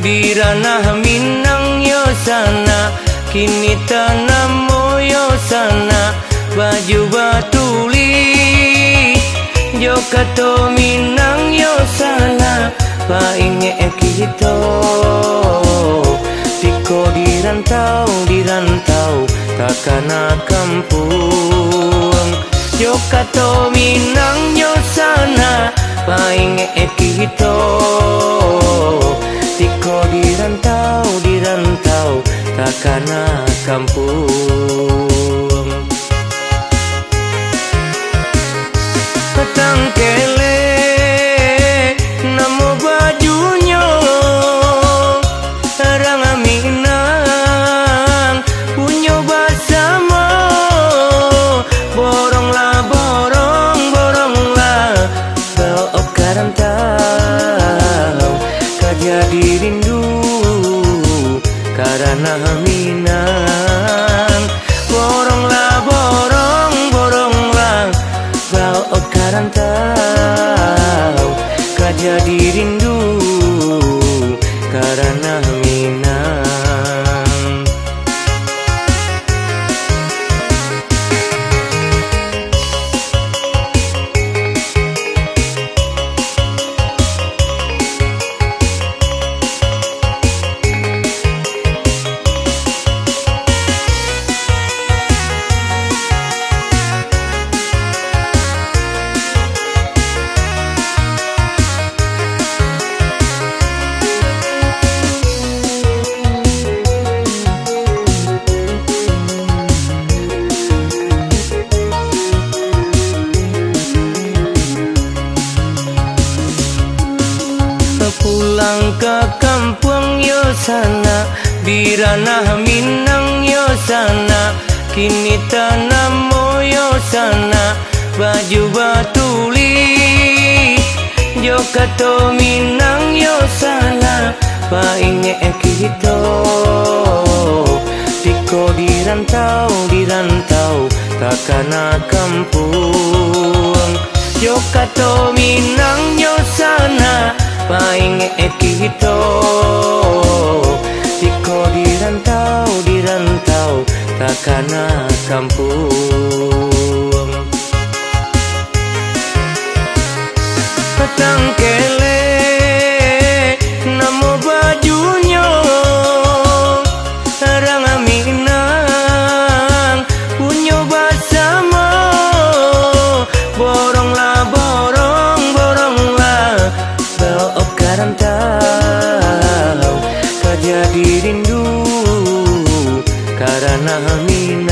Biranah Minang yosana Kini tanam tanamo yosana Baju batuli. Jokato Minang yosana Painge ekito. Tiko dirantau dirantau Takana kampung. Jokato Minang yosana Painge ekito. Dirantau takana kampung ka kampung yo sana, di Minang yo sana. Kini tanam moyo sana, baju batuli yo kato Minang yo sana painge kita Tiko dirantau dirantau takana kampung yo kato Minang yo sana painge kita Tiko dirantau dirantau takana kampung Sarana